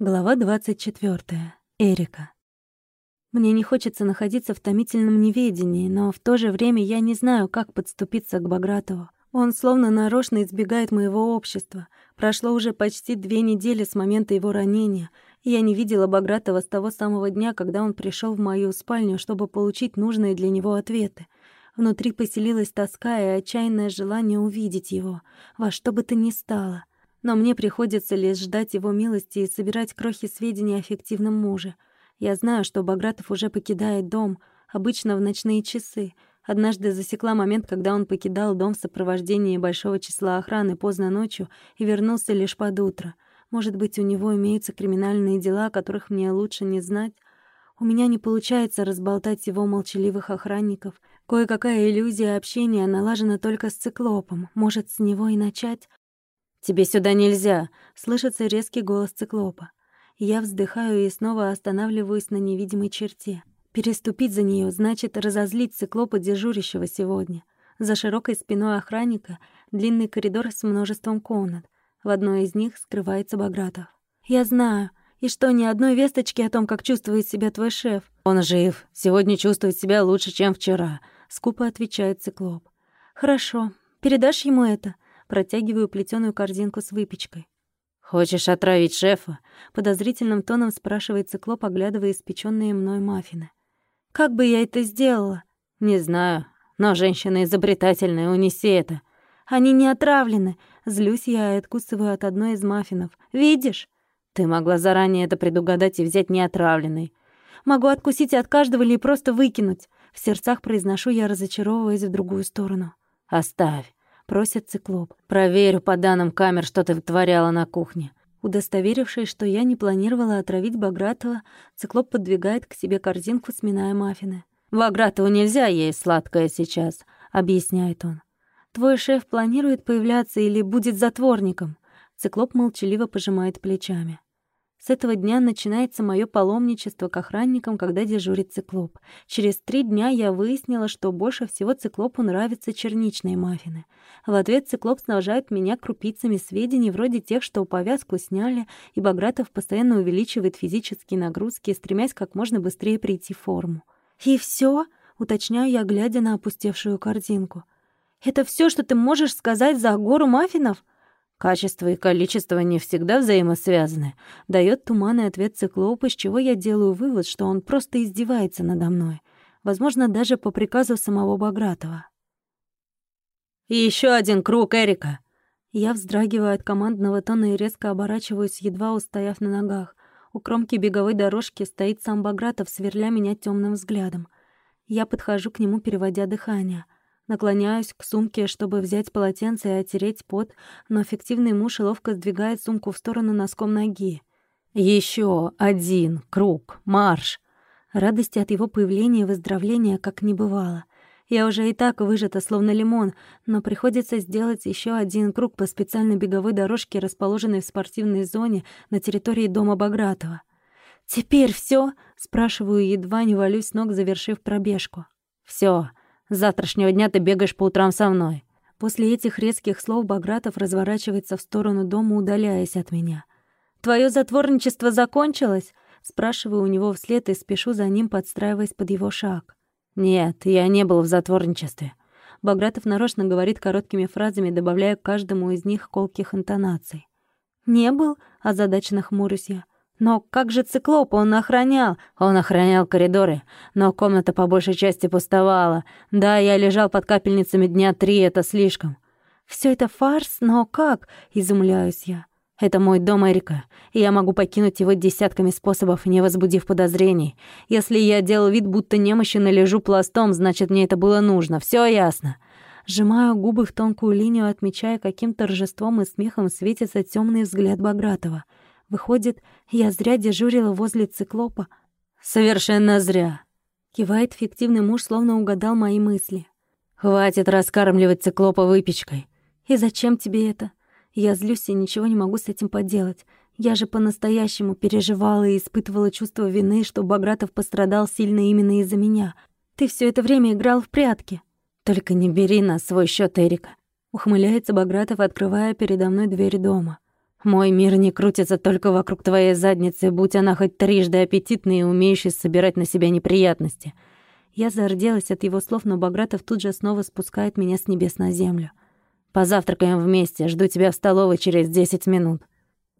Глава 24. Эрика. Мне не хочется находиться в томительном неведении, но в то же время я не знаю, как подступиться к Багратову. Он словно нарочно избегает моего общества. Прошло уже почти две недели с момента его ранения, я не видела Багратова с того самого дня, когда он пришел в мою спальню, чтобы получить нужные для него ответы. Внутри поселилась тоска и отчаянное желание увидеть его, во что бы то ни стало — но мне приходится лишь ждать его милости и собирать крохи сведений о фиктивном муже. Я знаю, что Багратов уже покидает дом, обычно в ночные часы. Однажды засекла момент, когда он покидал дом в сопровождении большого числа охраны поздно ночью и вернулся лишь под утро. Может быть, у него имеются криминальные дела, о которых мне лучше не знать. У меня не получается разболтать его молчаливых охранников. Кое-какая иллюзия общения налажена только с циклопом. Может, с него и начать? «Тебе сюда нельзя!» — слышится резкий голос циклопа. Я вздыхаю и снова останавливаюсь на невидимой черте. Переступить за нее значит разозлить циклопа дежурящего сегодня. За широкой спиной охранника длинный коридор с множеством комнат. В одной из них скрывается Багратов. «Я знаю. И что, ни одной весточки о том, как чувствует себя твой шеф?» «Он жив. Сегодня чувствует себя лучше, чем вчера», — скупо отвечает циклоп. «Хорошо. Передашь ему это?» Протягиваю плетеную корзинку с выпечкой. «Хочешь отравить шефа?» — подозрительным тоном спрашивает циклоп, оглядывая испечённые мной маффины. «Как бы я это сделала?» «Не знаю, но женщина изобретательная, унеси это». «Они не отравлены». Злюсь я и откусываю от одной из маффинов. «Видишь?» «Ты могла заранее это предугадать и взять неотравленный». «Могу откусить от каждого или просто выкинуть». В сердцах произношу я, разочаровываясь в другую сторону. «Оставь просит циклоп. «Проверю по данным камер, что ты вытворяла на кухне». Удостоверившись, что я не планировала отравить Багратова, циклоп подвигает к себе корзинку, сминая маффины. «Багратову нельзя есть сладкое сейчас», — объясняет он. «Твой шеф планирует появляться или будет затворником?» Циклоп молчаливо пожимает плечами. С этого дня начинается мое паломничество к охранникам, когда дежурит циклоп. Через три дня я выяснила, что больше всего циклопу нравятся черничные маффины. В ответ циклоп снабжает меня крупицами сведений, вроде тех, что повязку сняли, и Багратов постоянно увеличивает физические нагрузки, стремясь как можно быстрее прийти в форму. «И все? уточняю я, глядя на опустевшую корзинку. «Это все, что ты можешь сказать за гору маффинов?» Качество и количество не всегда взаимосвязаны. Дает туманный ответ циклоп, из чего я делаю вывод, что он просто издевается надо мной. Возможно, даже по приказу самого Багратова. «И еще один круг, Эрика!» Я вздрагиваю от командного тона и резко оборачиваюсь, едва устояв на ногах. У кромки беговой дорожки стоит сам Багратов, сверля меня темным взглядом. Я подхожу к нему, переводя дыхание — Наклоняюсь к сумке, чтобы взять полотенце и оттереть пот, но фиктивный муж ловко сдвигает сумку в сторону носком ноги. Еще один круг, марш!» Радости от его появления и выздоровления как не бывало. Я уже и так выжата, словно лимон, но приходится сделать еще один круг по специальной беговой дорожке, расположенной в спортивной зоне на территории дома Багратова. «Теперь все? спрашиваю, едва не валюсь ног, завершив пробежку. Все. С завтрашнего дня ты бегаешь по утрам со мной». После этих резких слов Багратов разворачивается в сторону дома, удаляясь от меня. «Твоё затворничество закончилось?» Спрашиваю у него вслед и спешу за ним, подстраиваясь под его шаг. «Нет, я не был в затворничестве». Багратов нарочно говорит короткими фразами, добавляя к каждому из них колких интонаций. «Не был?» — озадаченно хмурюсь я. Но как же циклоп он охранял? Он охранял коридоры, но комната по большей части пустовала. Да, я лежал под капельницами дня три, это слишком. Все это фарс, но как? Изумляюсь я. Это мой дом, Эрика, и я могу покинуть его десятками способов, не возбудив подозрений. Если я делал вид, будто немощен и лежу пластом, значит, мне это было нужно. Все ясно. Сжимаю губы в тонкую линию, отмечая, каким торжеством и смехом светится темный взгляд Багратова — Выходит, я зря дежурила возле циклопа. Совершенно зря. Кивает фиктивный муж, словно угадал мои мысли. Хватит раскармливать циклопа выпечкой. И зачем тебе это? Я злюсь и ничего не могу с этим поделать. Я же по-настоящему переживала и испытывала чувство вины, что Багратов пострадал сильно именно из-за меня. Ты все это время играл в прятки. Только не бери на свой счет, Эрика. Ухмыляется Багратов, открывая передо мной дверь дома. Мой мир не крутится только вокруг твоей задницы, будь она хоть трижды аппетитной и умеющей собирать на себя неприятности. Я зарделась от его слов, но Багратов тут же снова спускает меня с небес на землю. Позавтракаем вместе, жду тебя в столовой через десять минут.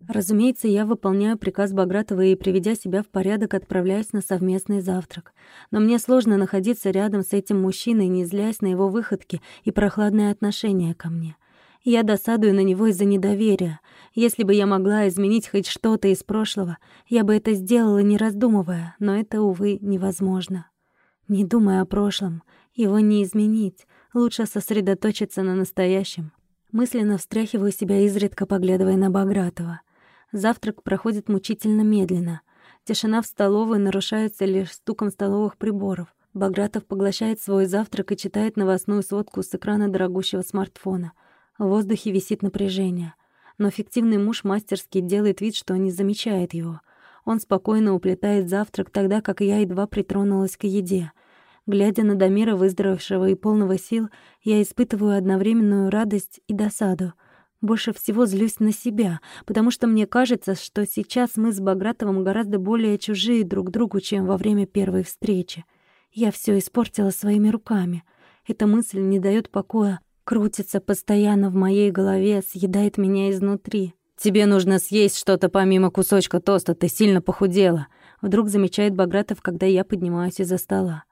Разумеется, я выполняю приказ Багратова и, приведя себя в порядок, отправляюсь на совместный завтрак. Но мне сложно находиться рядом с этим мужчиной, не злясь на его выходки и прохладное отношение ко мне. Я досадую на него из-за недоверия. Если бы я могла изменить хоть что-то из прошлого, я бы это сделала, не раздумывая, но это, увы, невозможно. Не думая о прошлом, его не изменить, лучше сосредоточиться на настоящем. Мысленно встряхиваю себя изредка, поглядывая на Багратова. Завтрак проходит мучительно медленно. Тишина в столовой нарушается лишь стуком столовых приборов. Багратов поглощает свой завтрак и читает новостную сводку с экрана дорогущего смартфона. В воздухе висит напряжение. Но фиктивный муж мастерски делает вид, что не замечает его. Он спокойно уплетает завтрак, тогда как я едва притронулась к еде. Глядя на Дамира, выздоровевшего и полного сил, я испытываю одновременную радость и досаду — больше всего злюсь на себя, потому что мне кажется, что сейчас мы с Багратовым гораздо более чужие друг другу, чем во время первой встречи. Я все испортила своими руками. Эта мысль не дает покоя, крутится постоянно в моей голове, съедает меня изнутри. «Тебе нужно съесть что-то помимо кусочка тоста, ты сильно похудела», вдруг замечает Багратов, когда я поднимаюсь из-за стола.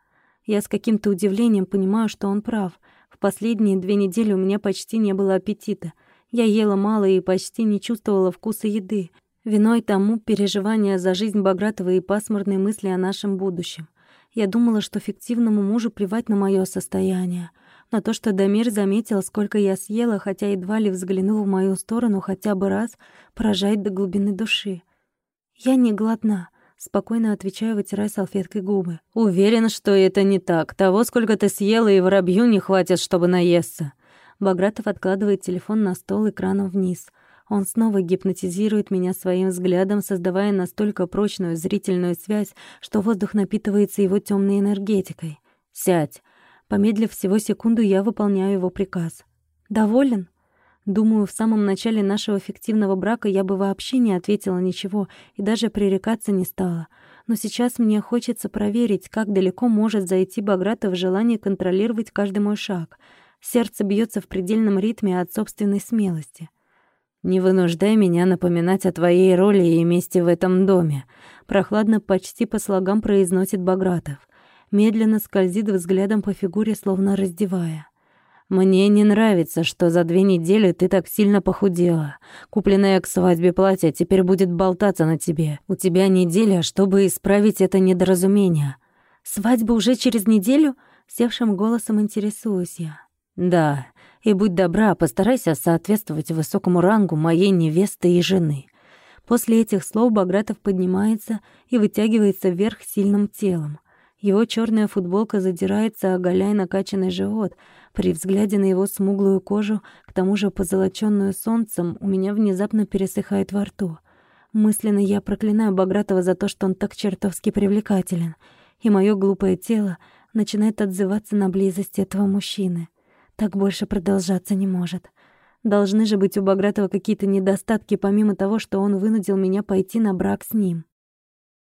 Я с каким-то удивлением понимаю, что он прав. В последние две недели у меня почти не было аппетита — я ела мало и почти не чувствовала вкуса еды. Виной тому переживания за жизнь Багратова и пасмурные мысли о нашем будущем. Я думала, что фиктивному мужу плевать на моё состояние. На то, что Дамир заметил, сколько я съела, хотя едва ли взглянул в мою сторону хотя бы раз, поражает до глубины души. «Я не голодна», — спокойно отвечаю, вытирая салфеткой губы. «Уверен, что это не так. Того, сколько ты съела, и воробью не хватит, чтобы наесться». Багратов откладывает телефон на стол экраном вниз. Он снова гипнотизирует меня своим взглядом, создавая настолько прочную зрительную связь, что воздух напитывается его темной энергетикой. «Сядь!» Помедлив всего секунду, я выполняю его приказ. «Доволен?» Думаю, в самом начале нашего фиктивного брака я бы вообще не ответила ничего и даже пререкаться не стала. Но сейчас мне хочется проверить, как далеко может зайти Багратов желании контролировать каждый мой шаг — Сердце бьется в предельном ритме от собственной смелости. «Не вынуждай меня напоминать о твоей роли и месте в этом доме», прохладно почти по слогам произносит Багратов. Медленно скользит взглядом по фигуре, словно раздевая. «Мне не нравится, что за две недели ты так сильно похудела. Купленное к свадьбе платье теперь будет болтаться на тебе. У тебя неделя, чтобы исправить это недоразумение». «Свадьба уже через неделю?» — севшим голосом интересуюсь я. Да, и будь добра, постарайся соответствовать высокому рангу моей невесты и жены. После этих слов Багратов поднимается и вытягивается вверх сильным телом. Его черная футболка задирается, оголяя накачанный живот. При взгляде на его смуглую кожу, к тому же позолоченную солнцем, у меня внезапно пересыхает во рту. Мысленно я проклинаю Багратова за то, что он так чертовски привлекателен, и мое глупое тело начинает отзываться на близость этого мужчины. Так больше продолжаться не может. Должны же быть у Багратова какие-то недостатки, помимо того, что он вынудил меня пойти на брак с ним.